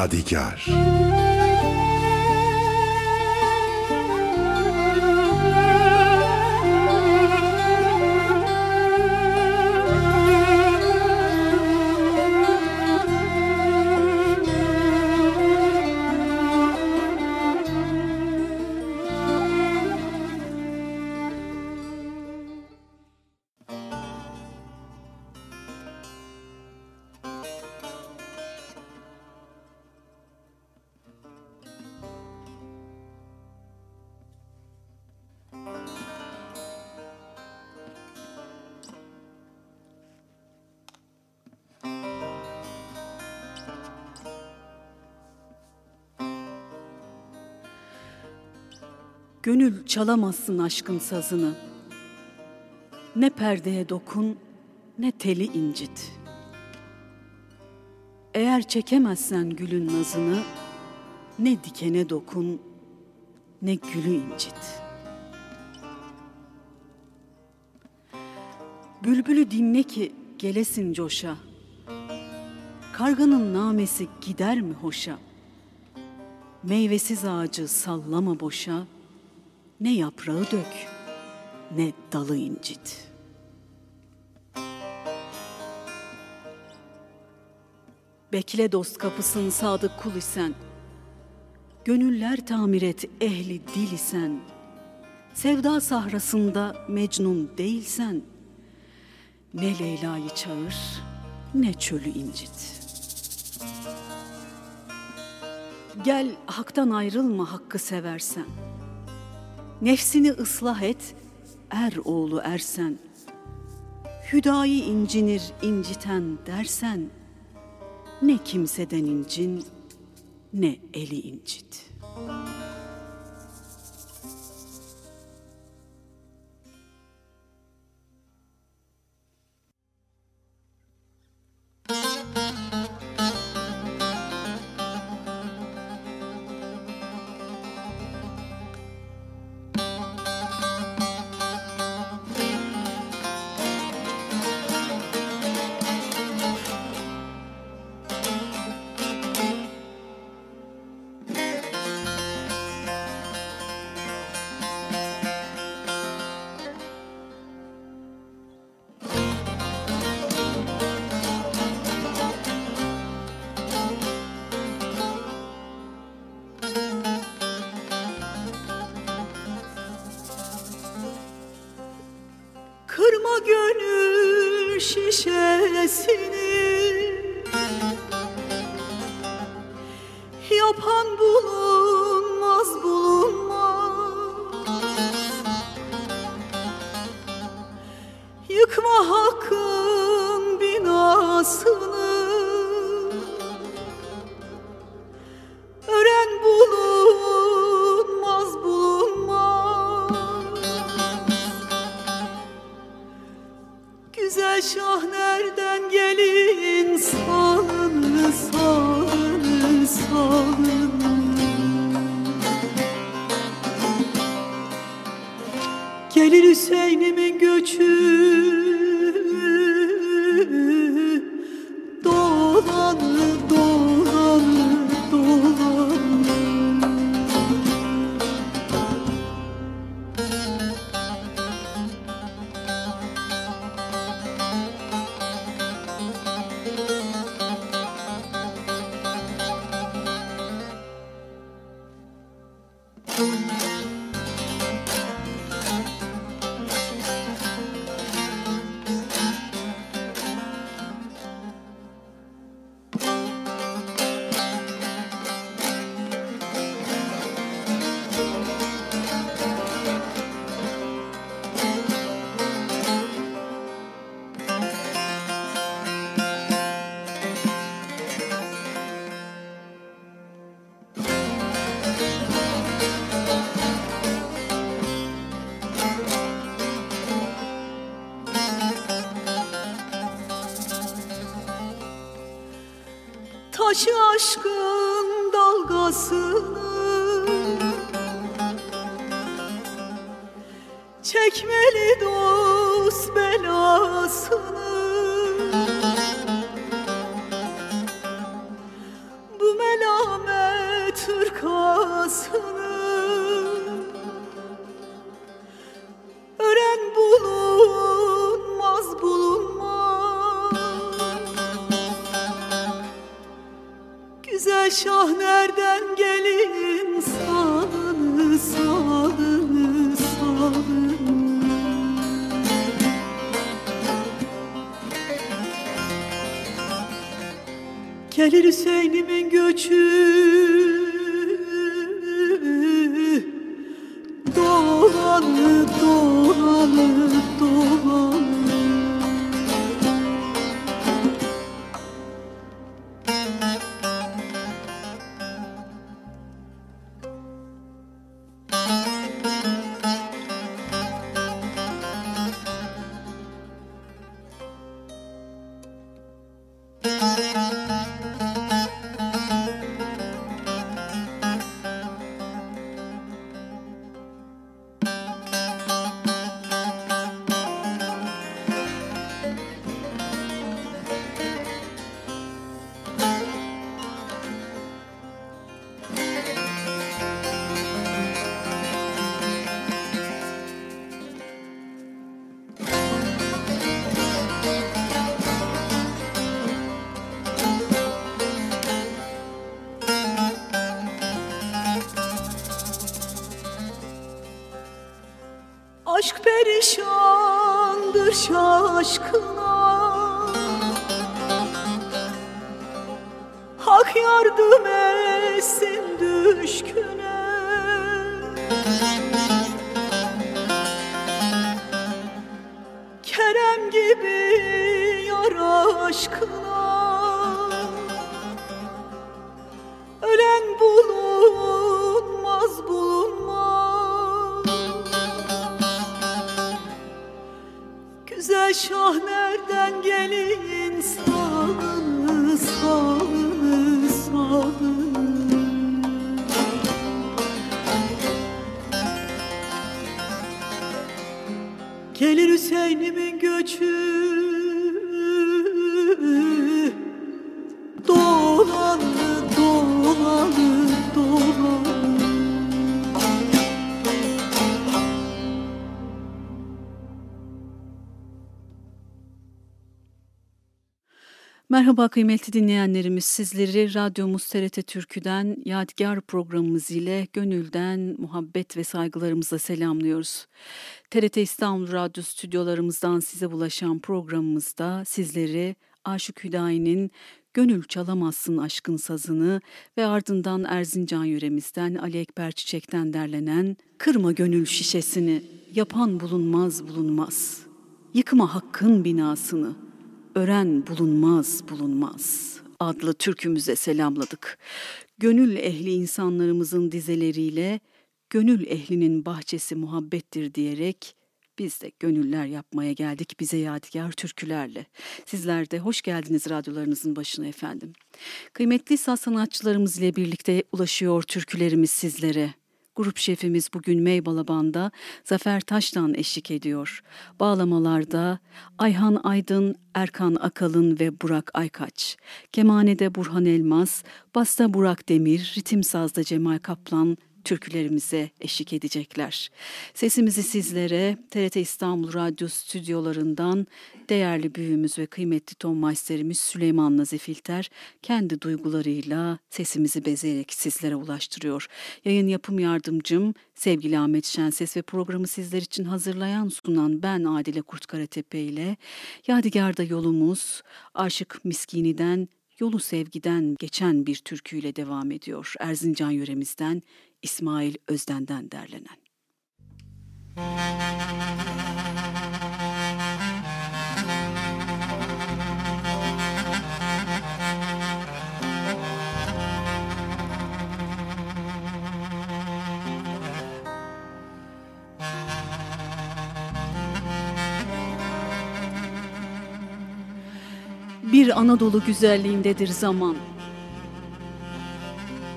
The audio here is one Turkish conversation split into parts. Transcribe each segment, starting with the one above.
Yadigar çalamazsın aşkın sazını. Ne perdeye dokun, ne teli incit. Eğer çekemezsen gülün nazını, ne dikene dokun, ne gülü incit. Bülbülü dinle ki gelesin coşa. Karganın namesi gider mi hoşa? Meyvesiz ağacı sallama boşa.'' Ne yaprağı dök, ne dalı incit. Bekle dost kapısın sadık kul isen, Gönüller tamir et ehli dil isen, Sevda sahrasında mecnun değilsen, Ne Leyla'yı çağır, ne çölü incit. Gel haktan ayrılma hakkı seversen.'' Nefsini ıslah et, er oğlu ersen. Hüdayı incinir inciten dersen, ne kimseden incin, ne eli incit.'' Hak yardım etsin düşküne. Kerem gibi yar aşkına Merhaba kıymetli dinleyenlerimiz. Sizleri Radyomuz TRT Türkü'den Yadigar programımız ile gönülden muhabbet ve saygılarımızla selamlıyoruz. TRT İstanbul Radyo stüdyolarımızdan size ulaşan programımızda sizleri Aşık Hüdayi'nin Gönül Çalamazsın Aşkın Sazını ve ardından Erzincan yöremizden Ali Ekber Çiçek'ten derlenen Kırma Gönül Şişesini yapan bulunmaz bulunmaz. Yıkma hakkın binasını ören bulunmaz bulunmaz adlı türkümüze selamladık. Gönül ehli insanlarımızın dizeleriyle gönül ehlinin bahçesi muhabbettir diyerek biz de gönüller yapmaya geldik bize yadigar türkülerle. Sizler de hoş geldiniz radyolarınızın başına efendim. Kıymetli sanatçılarımız ile birlikte ulaşıyor türkülerimiz sizlere. Grup şefimiz bugün Meybalaban'da Zafer Taş'tan eşlik ediyor. Bağlamalarda Ayhan Aydın, Erkan Akalın ve Burak Aykaç. Kemanede Burhan Elmas, Basta Burak Demir, Ritim Sazda Cemal Kaplan, türkülerimize eşlik edecekler. Sesimizi sizlere TRT İstanbul Radyo stüdyolarından değerli büyüğümüz ve kıymetli ton maisterimiz Süleyman Nazifilter kendi duygularıyla sesimizi bezeyerek sizlere ulaştırıyor. Yayın yapım yardımcım sevgili Ahmet Şenses ve programı sizler için hazırlayan sunan ben Adile Kurtkaratepe ile Yadigar'da yolumuz Aşık Miskini'den Yolu Sevgiden geçen bir türküyle devam ediyor. Erzincan yöremizden İsmail Özden'den derlenen. Bir Anadolu güzelliğindedir zaman.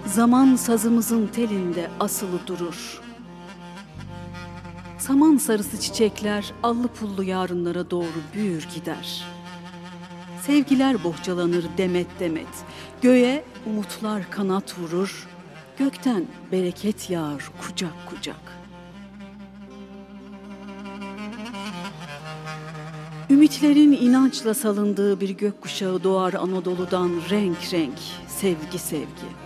Zaman sazımızın telinde asılı durur. Saman sarısı çiçekler allı pullu yarınlara doğru büyür gider. Sevgiler bohçalanır demet demet. Göğe umutlar kanat vurur. Gökten bereket yağar kucak kucak. Ümitlerin inançla salındığı bir gökkuşağı doğar Anadolu'dan renk renk, sevgi sevgi.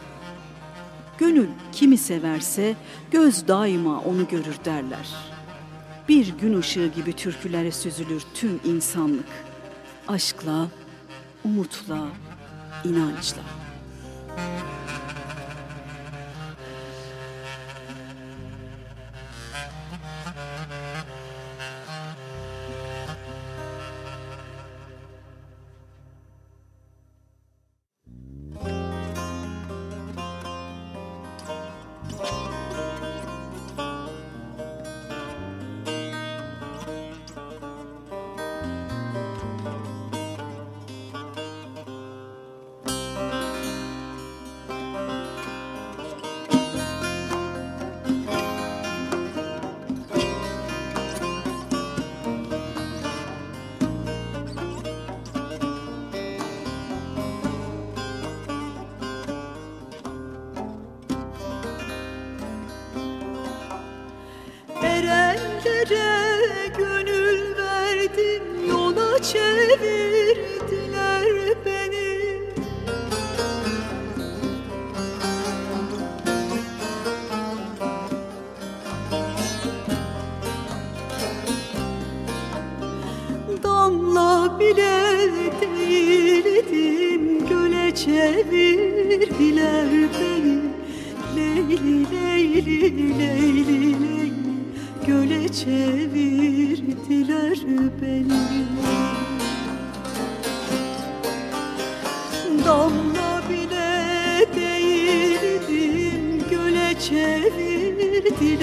Gönül kimi severse göz daima onu görür derler. Bir gün ışığı gibi türkülere süzülür tüm insanlık. Aşkla, umutla, inançla. kömürdendir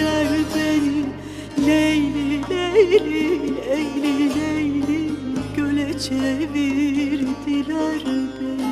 eder beni Leyli leyli leyli leyli göle çevirdiler beni.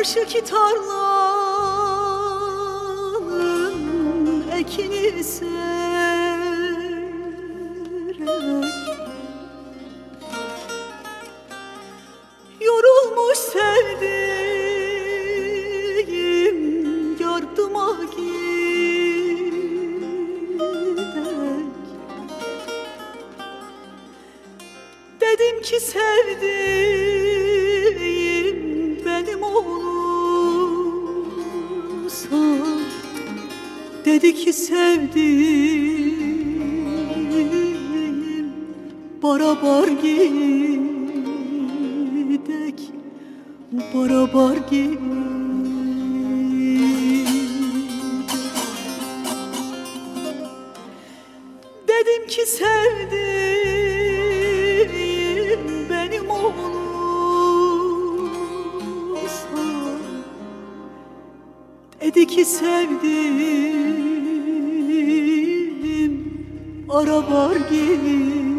karşı tarla. Bildim ki sevdim benim oğlumsun. Dedi ki sevdim arabar gelir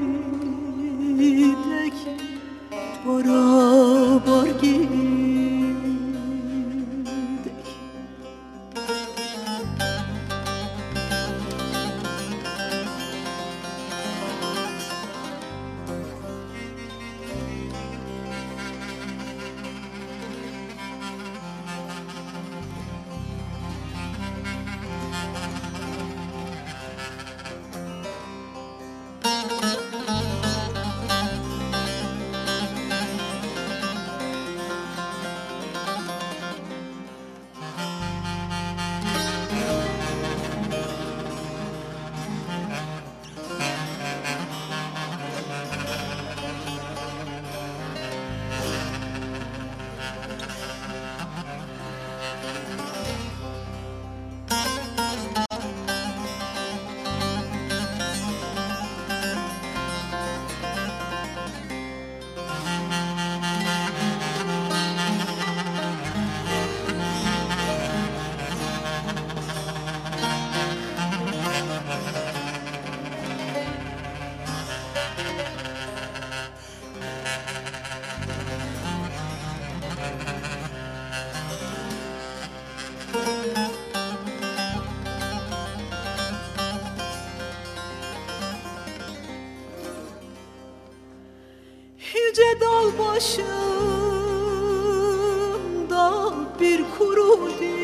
yüce dal başında bir kuru değil.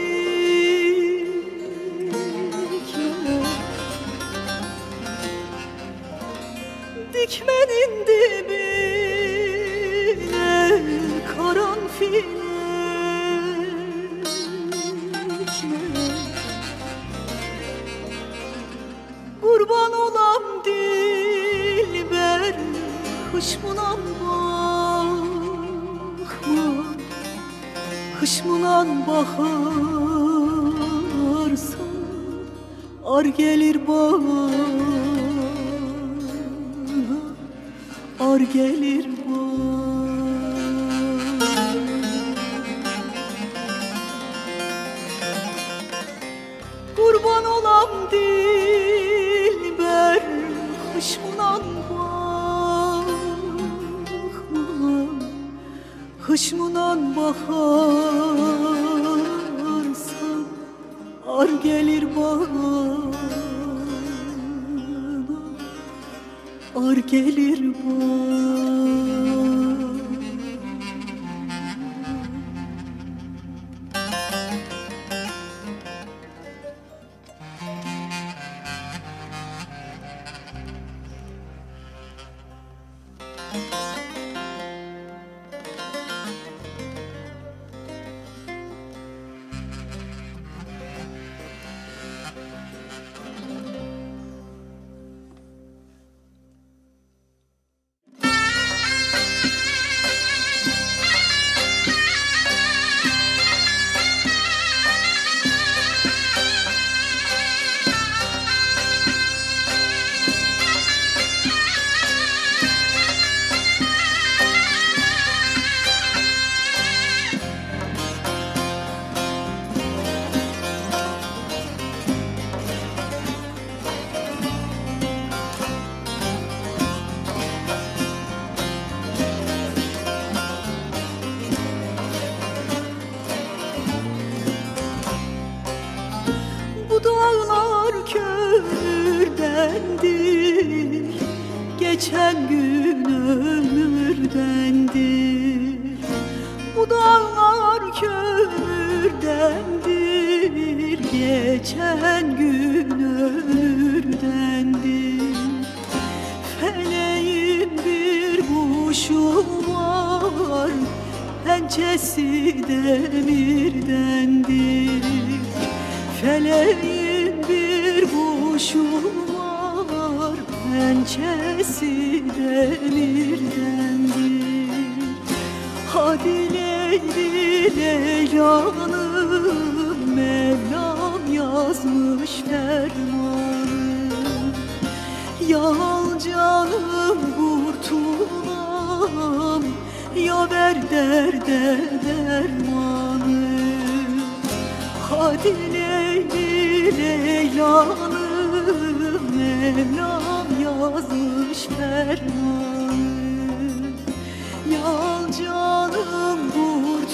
Canım kurtulam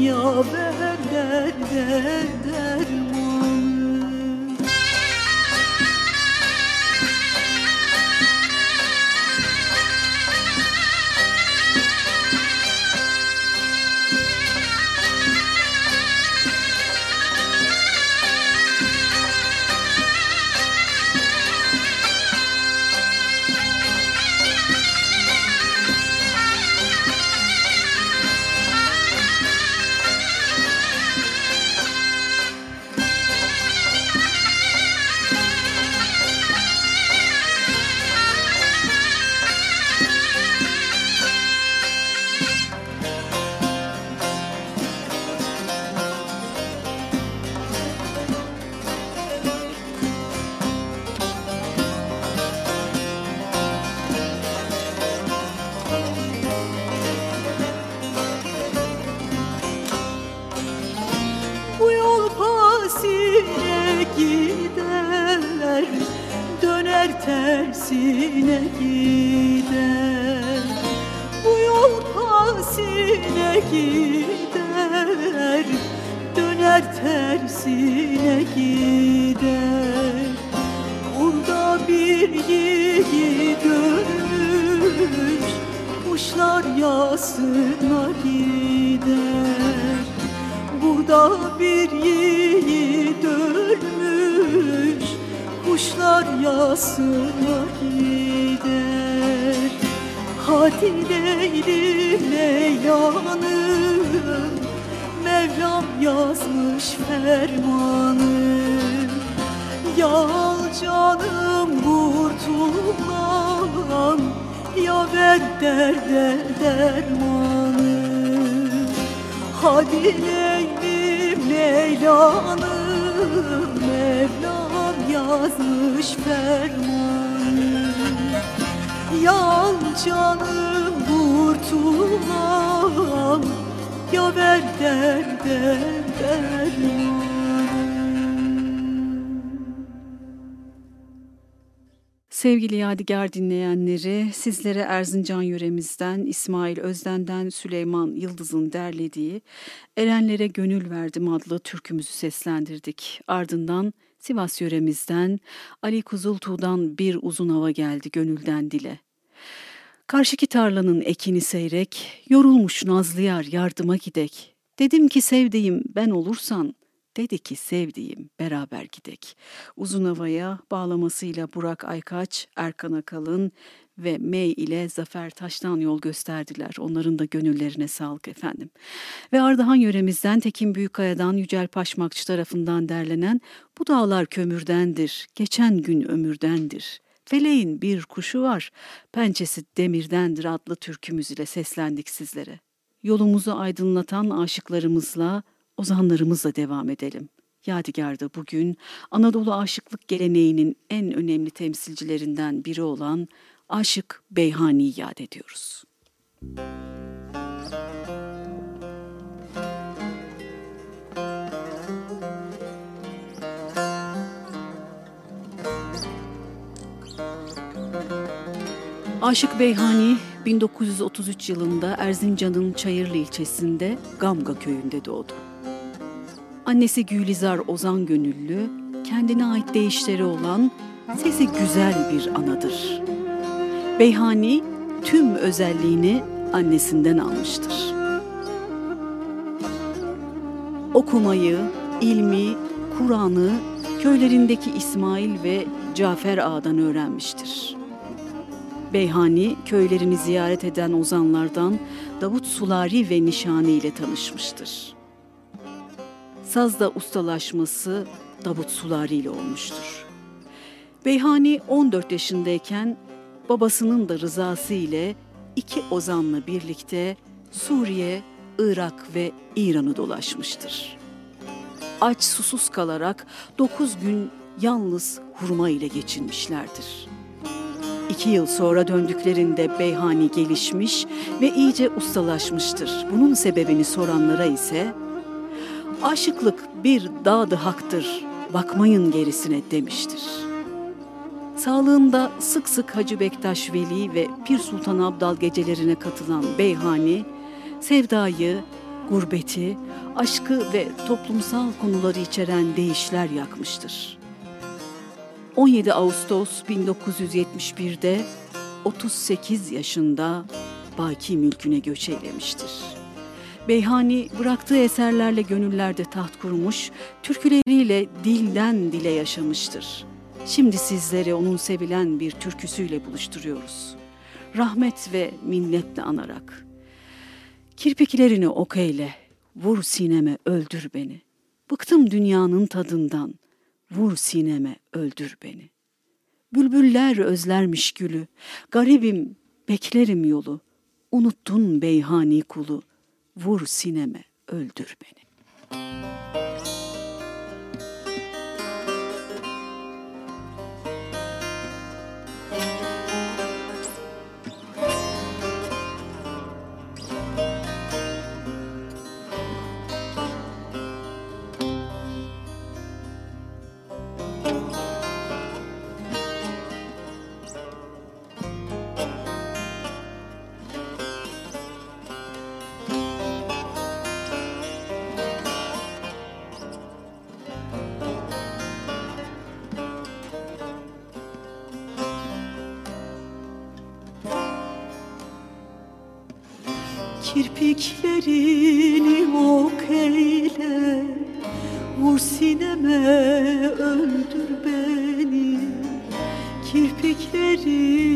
Ya ver derde Leylan'ım Mevlam yazmış fermanı. Ya al canım kurtulan Ya ver derde dermanı. Hadi Leylim Leylan'ım Mevlam yazmış fermanı. Ya al canım kurtulam Ya ver derde Sevgili Yadigar dinleyenleri, sizlere Erzincan yöremizden, İsmail Özden'den Süleyman Yıldız'ın derlediği Erenlere Gönül Verdim adlı türkümüzü seslendirdik. Ardından Sivas yöremizden Ali Kuzultuğ'dan bir uzun hava geldi gönülden dile. Karşıki tarlanın ekini seyrek, yorulmuş nazlı yar yardıma gidek. Dedim ki sevdiğim ben olursan, dedi ki sevdiğim beraber gidek. Uzun havaya bağlamasıyla Burak Aykaç, Erkan Akalın ve May ile Zafer Taş'tan yol gösterdiler. Onların da gönüllerine sağlık efendim. Ve Ardahan yöremizden Tekin Büyükaya'dan Yücel Paşmakçı tarafından derlenen Bu dağlar kömürdendir, geçen gün ömürdendir. Feleğin bir kuşu var, pençesi demirdendir adlı türkümüz ile seslendik sizlere. Yolumuzu aydınlatan aşıklarımızla, ozanlarımızla devam edelim. Yadigar'da bugün Anadolu aşıklık geleneğinin en önemli temsilcilerinden biri olan Aşık Beyhani'yi yad ediyoruz. Aşık Beyhani 1933 yılında Erzincan'ın Çayırlı ilçesinde Gamga köyünde doğdu. Annesi Gülizar Ozan Gönüllü, kendine ait deyişleri olan sesi güzel bir anadır. Beyhani tüm özelliğini annesinden almıştır. Okumayı, ilmi, Kur'an'ı köylerindeki İsmail ve Cafer Ağa'dan öğrenmiştir. Beyhani köylerini ziyaret eden ozanlardan Davut Sulari ve Nişani ile tanışmıştır. Sazda ustalaşması Davut Sulari ile olmuştur. Beyhani 14 yaşındayken babasının da rızası ile iki ozanla birlikte Suriye, Irak ve İran'ı dolaşmıştır. Aç susuz kalarak dokuz gün yalnız hurma ile geçinmişlerdir. İki yıl sonra döndüklerinde Beyhani gelişmiş ve iyice ustalaşmıştır. Bunun sebebini soranlara ise aşıklık bir dağdı haktır, bakmayın gerisine demiştir. Sağlığında sık sık Hacı Bektaş Veli ve Pir Sultan Abdal gecelerine katılan Beyhani, sevdayı, gurbeti, aşkı ve toplumsal konuları içeren deyişler yakmıştır. 17 Ağustos 1971'de 38 yaşında Baki mülküne göç eylemiştir. Beyhani bıraktığı eserlerle gönüllerde taht kurmuş, türküleriyle dilden dile yaşamıştır. Şimdi sizleri onun sevilen bir türküsüyle buluşturuyoruz. Rahmet ve minnetle anarak. Kirpiklerini ok eyle, vur sineme öldür beni. Bıktım dünyanın tadından, vur sineme öldür beni. Bülbüller özlermiş gülü, garibim beklerim yolu. Unuttun beyhani kulu, vur sineme öldür beni. Kirpiklerini Kirpiklerini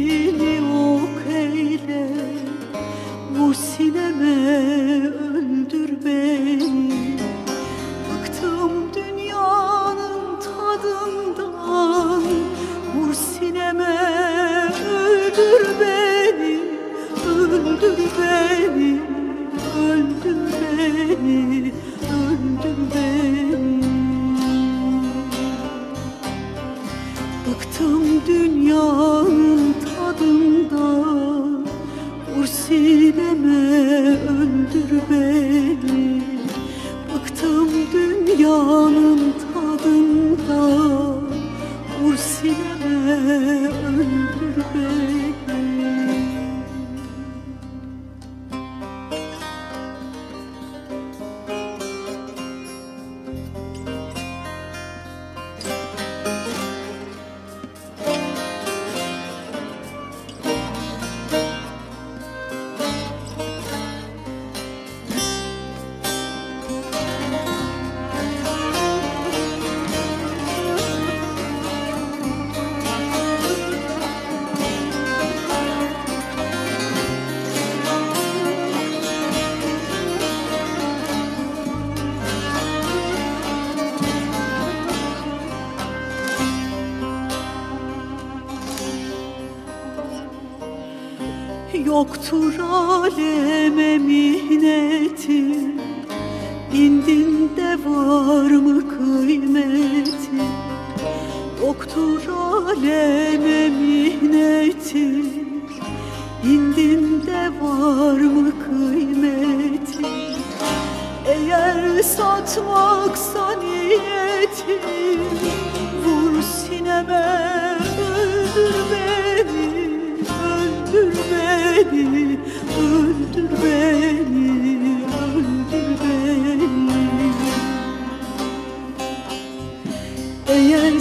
Eğer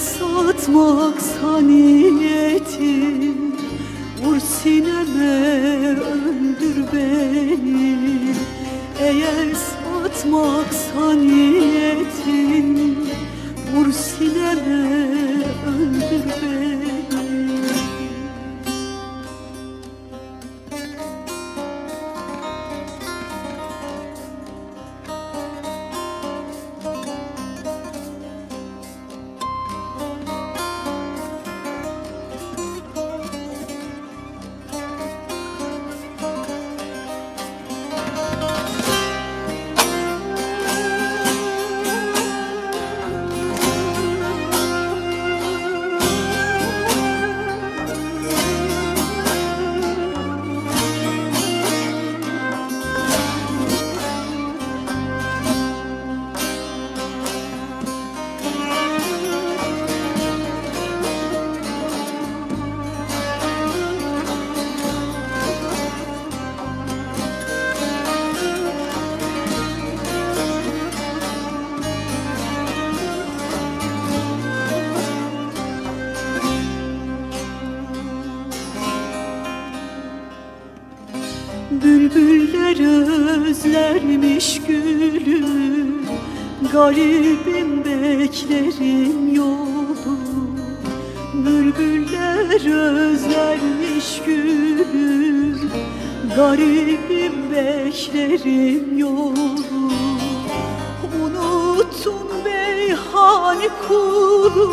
saniyetin Vur sineme öldür beni. Eğer satmak saniyetin Vur sineme öldür beni beklerim yolu Unuttun beyhani kulu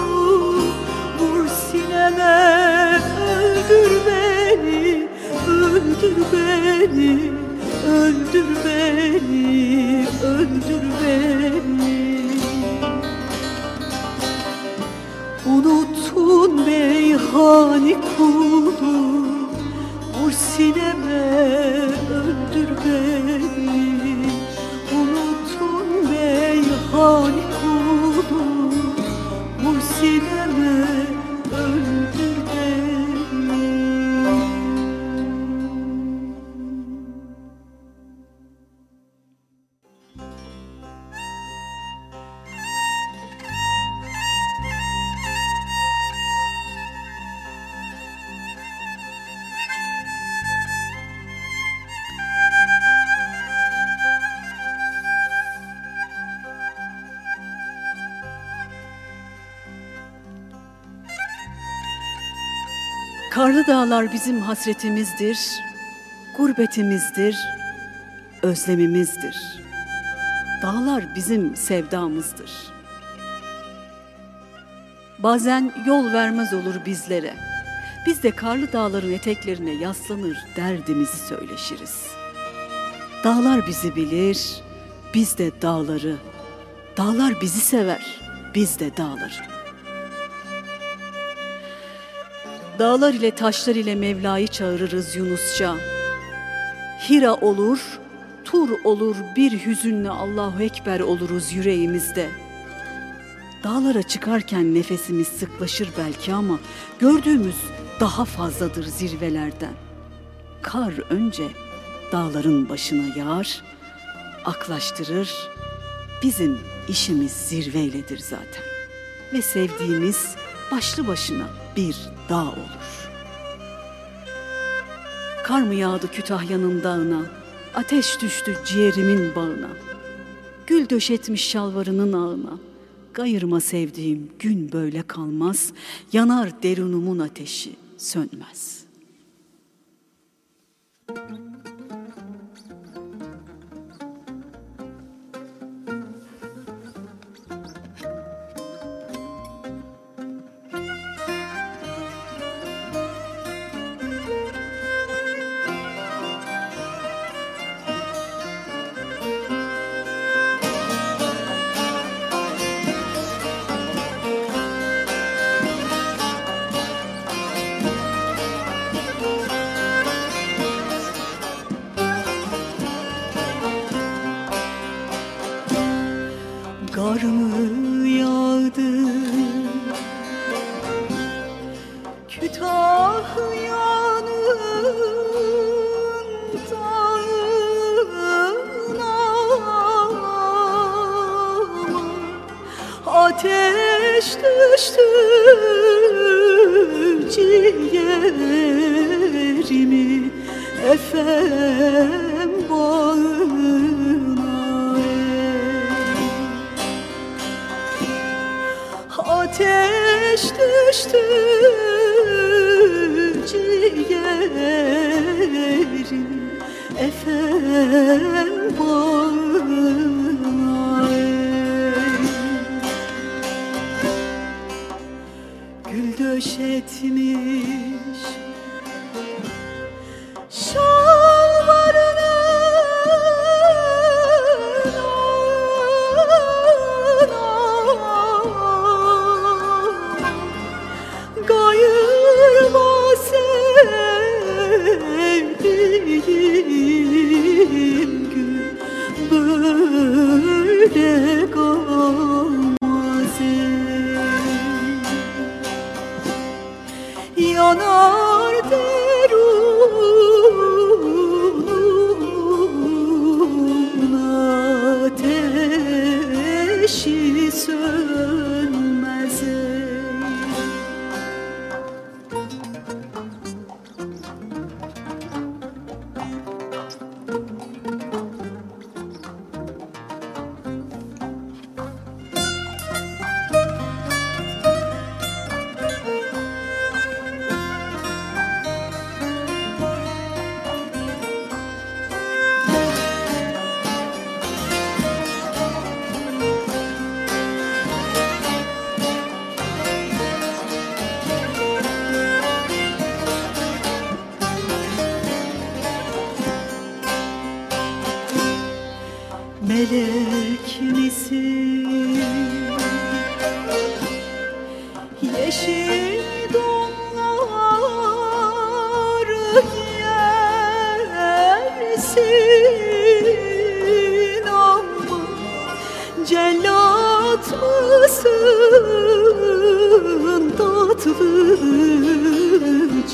Vur sineme öldür beni Öldür beni, öldür beni, öldür beni. Unuttun meyhani kulu Vur sineme öldür beni meyhani dağlar bizim hasretimizdir, gurbetimizdir, özlemimizdir. Dağlar bizim sevdamızdır. Bazen yol vermez olur bizlere. Biz de karlı dağların eteklerine yaslanır, derdimizi söyleşiriz. Dağlar bizi bilir, biz de dağları. Dağlar bizi sever, biz de dağları. Dağlar ile taşlar ile Mevla'yı çağırırız Yunusça. Hira olur, Tur olur, bir hüzünle Allahu Ekber oluruz yüreğimizde. Dağlara çıkarken nefesimiz sıklaşır belki ama gördüğümüz daha fazladır zirvelerden. Kar önce dağların başına yağar, aklaştırır. Bizim işimiz zirveyledir zaten. Ve sevdiğimiz başlı başına bir dağ olur. Kar mı yağdı Kütahya'nın dağına, ateş düştü ciğerimin bağına. Gül döşetmiş şalvarının ağına, gayırma sevdiğim gün böyle kalmaz, yanar derunumun ateşi sönmez. efem bana Gül döşetmiş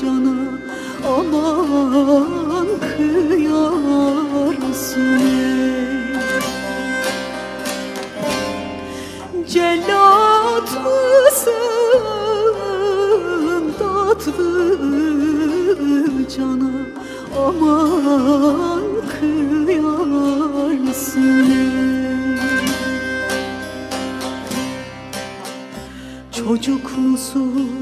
cana aman kıyarsın ey Cellat mısın tatlı cana aman kıyarsın ey Çocuk musun?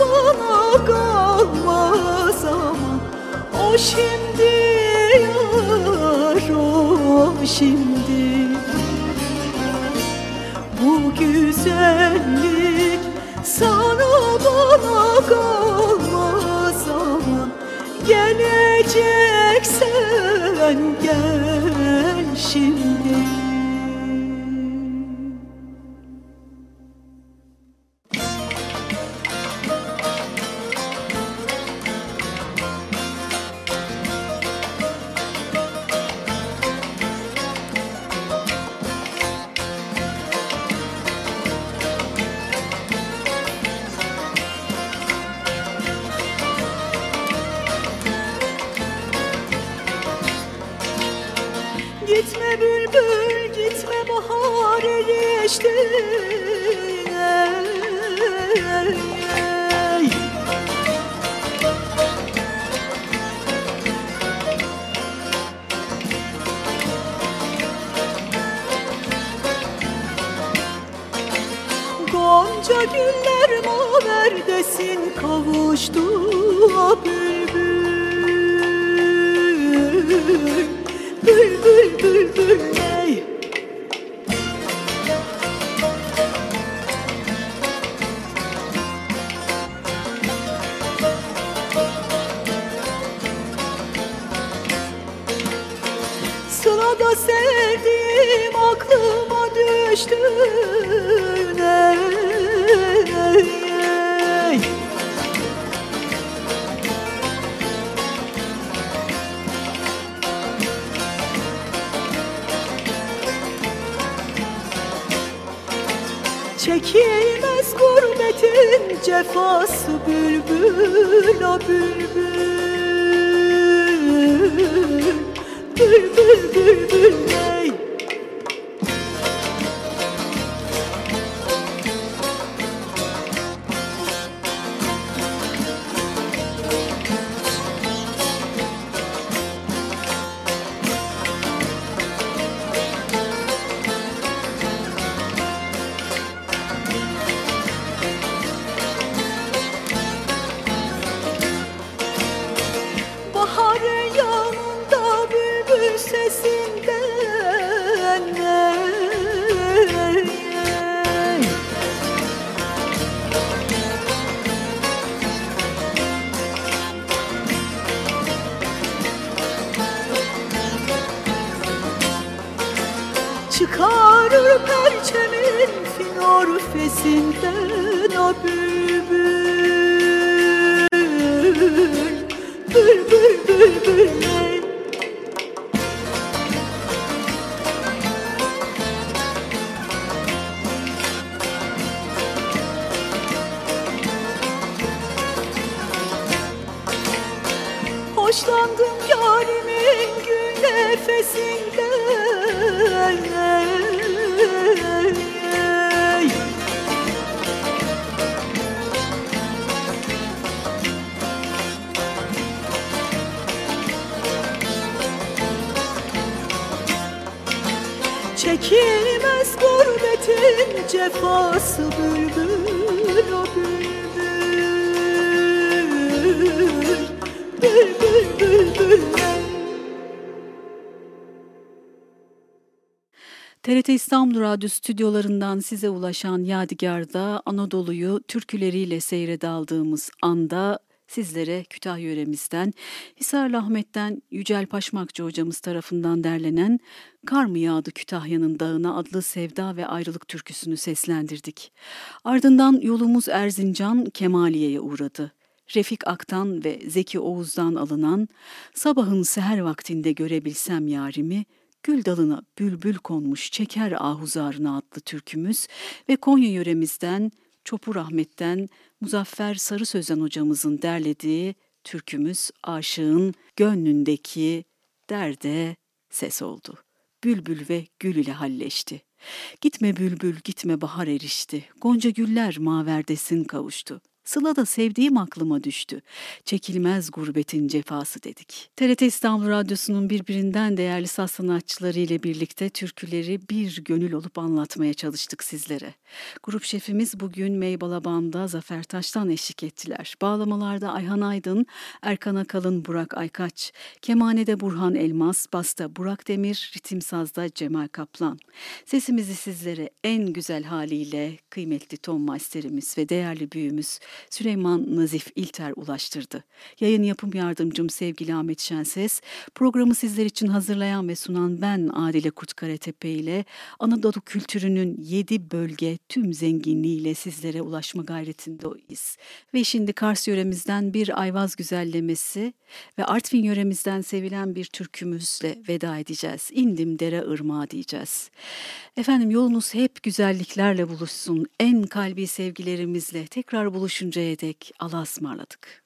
bana kalmaz ama O şimdi yar o şimdi. Bu güzellik sana bana kalmaz ama Geleceksen gel şimdi. Çekilmez gurbetin cefası bülbül o bülbül Bülbül bülbül bül. Çekilmez gurbetin cefası bülbül o bülbül. TRT İstanbul Radyo stüdyolarından size ulaşan Yadigar'da Anadolu'yu türküleriyle seyre daldığımız anda sizlere Kütahya yöremizden, Hisarlı Ahmet'ten Yücel Paşmakçı hocamız tarafından derlenen Kar mı yağdı Kütahya'nın dağına adlı sevda ve ayrılık türküsünü seslendirdik. Ardından yolumuz Erzincan Kemaliye'ye uğradı. Refik Ak'tan ve Zeki Oğuz'dan alınan Sabahın seher vaktinde görebilsem yarimi, Gül dalına bülbül konmuş çeker ahuzarına adlı türkümüz ve Konya yöremizden Çopur Ahmet'ten Muzaffer Sarı Sözen hocamızın derlediği türkümüz aşığın gönlündeki derde ses oldu. Bülbül ve gül ile halleşti. Gitme bülbül gitme bahar erişti. Gonca güller maverdesin kavuştu. Sıla da sevdiğim aklıma düştü. Çekilmez gurbetin cefası dedik. TRT İstanbul Radyosu'nun birbirinden değerli saz sanatçıları ile birlikte türküleri bir gönül olup anlatmaya çalıştık sizlere. Grup şefimiz bugün Meybalabam'da Zafer Taş'tan eşlik ettiler. Bağlamalarda Ayhan Aydın, Erkan Akalın, Burak Aykaç, Kemane'de Burhan Elmas, Basta Burak Demir, Ritim Saz'da Cemal Kaplan. Sesimizi sizlere en güzel haliyle kıymetli ton masterimiz ve değerli büyüğümüz Süleyman Nazif İlter ulaştırdı. Yayın yapım yardımcım sevgili Ahmet Şenses, programı sizler için hazırlayan ve sunan ben Adile Kurtkaratepe ile Anadolu kültürünün yedi bölge tüm zenginliğiyle sizlere ulaşma gayretindeyiz. Ve şimdi Kars yöremizden bir Ayvaz güzellemesi ve Artvin yöremizden sevilen bir türkümüzle veda edeceğiz. İndim dere ırmağı diyeceğiz. Efendim yolunuz hep güzelliklerle buluşsun. En kalbi sevgilerimizle tekrar buluşuncaya dek Allah'a ısmarladık.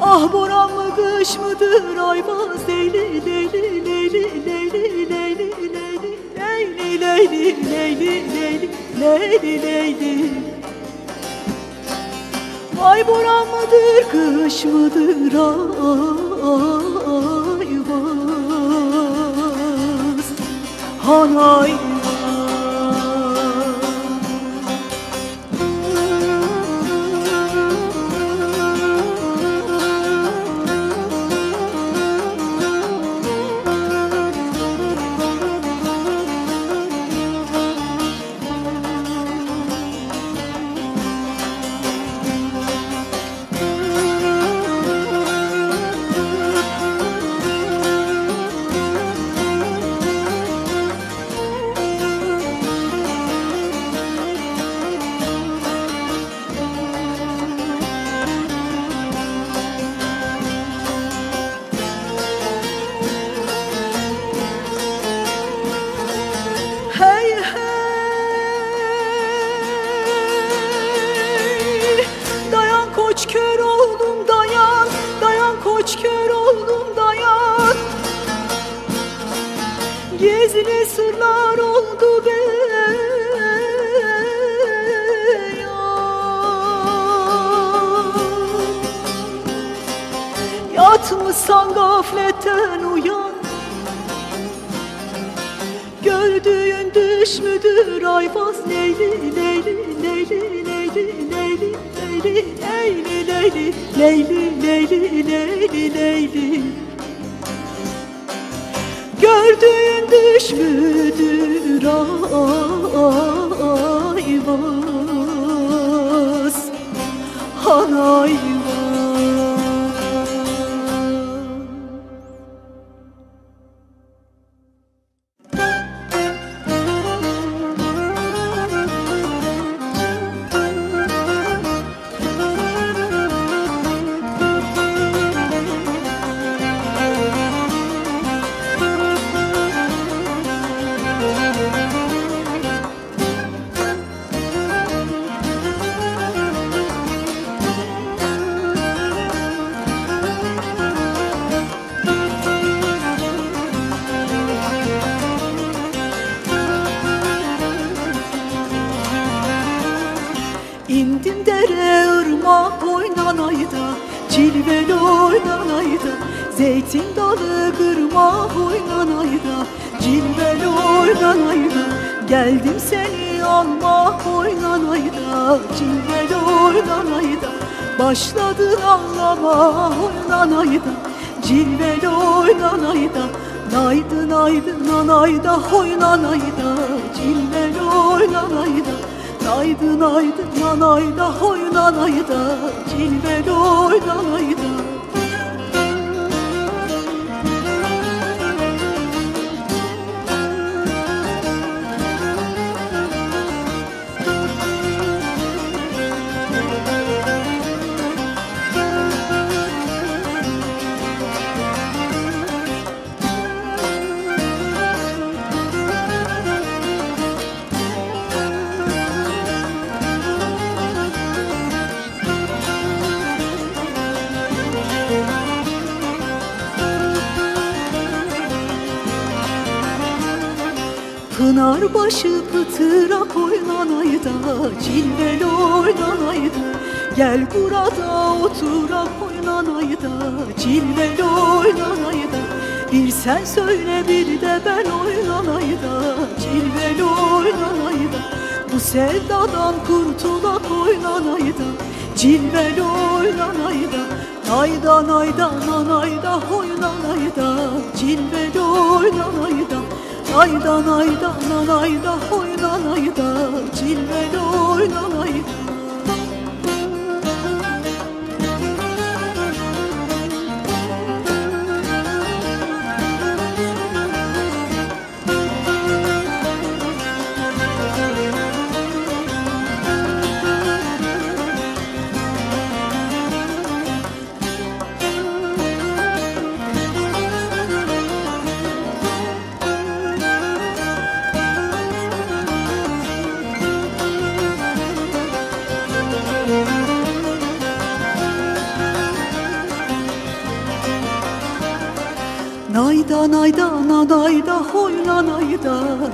Ah boran mı kış mıdır ayvaz leyli leyli leyli leyli leyli leyli leyli leyli leyli leyli leyli leyli Ay boran mıdır kış mıdır ayvaz Hanay Gizli sarayım Pınar başı pıtırak oynanayda Cilveli oynanayda Gel burada oturak oynanayda Cilveli oynanayda Bir sen söyle bir de ben oynanayda Cilveli oynanayda Bu sevdadan kurtulak oynanayda Cilveli oynanayda Nayda nayda nanayda oynanayda Cilveli oynanayda Aydan aydan ayda oynan ayda Cilveli oynan ayda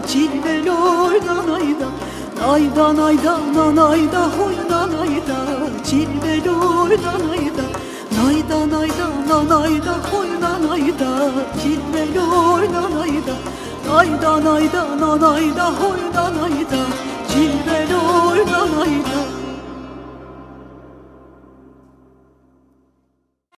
cilveli oynan ayda Aydan aydan anayda oynan ayda. Cilveli oynan ayda Naydan aydan anayda oynan ayda. Cilveli oynan ayda Aydan aydan anayda oynan ayda. Cilveli oynan ayda.